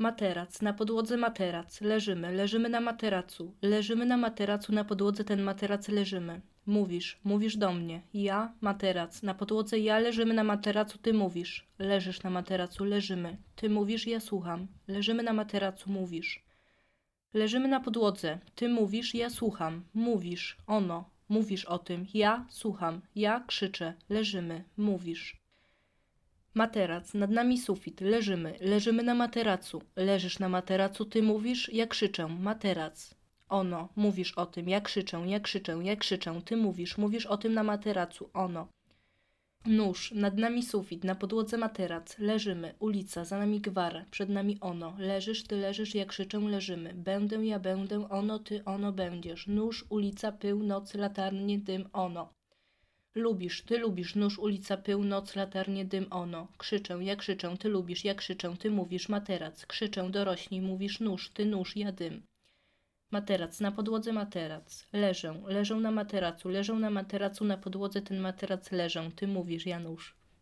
Materac, na podłodze materac, leżymy, leżymy na materacu, leżymy na materacu, na podłodze ten materac leżymy. Mówisz, mówisz do mnie, ja, materac, na podłodze ja leżymy na materacu, ty mówisz. Leżysz na materacu, leżymy. Ty mówisz, ja słucham. Leżymy na materacu, mówisz. Leżymy na podłodze, ty mówisz, ja słucham. Mówisz, ono, mówisz o tym, ja słucham, ja krzyczę, leżymy, mówisz. Materac, nad nami sufit, leżymy, leżymy na materacu. Leżysz na materacu, ty mówisz, ja krzyczę, materac. Ono, mówisz o tym, ja krzyczę, ja krzyczę, ja krzyczę, ty mówisz, mówisz o tym na materacu, ono. Nóż, nad nami sufit, na podłodze materac, leżymy, ulica, za nami gwar, przed nami ono, leżysz, ty leżysz, ja krzyczę, leżymy, będę, ja będę, ono, ty, ono będziesz, nóż, ulica, pył, noc, latarnie, dym, ono. Lubisz, ty lubisz, nóż, ulica, pył, noc, latarnie, dym, ono. Krzyczę, ja krzyczę, ty lubisz, ja krzyczę, ty mówisz, materac. Krzyczę, dorośnij, mówisz, nóż, ty nóż, ja dym. Materac, na podłodze materac. Leżę, leżę na materacu, leżę na materacu, na podłodze ten materac leżę. Ty mówisz, Janusz.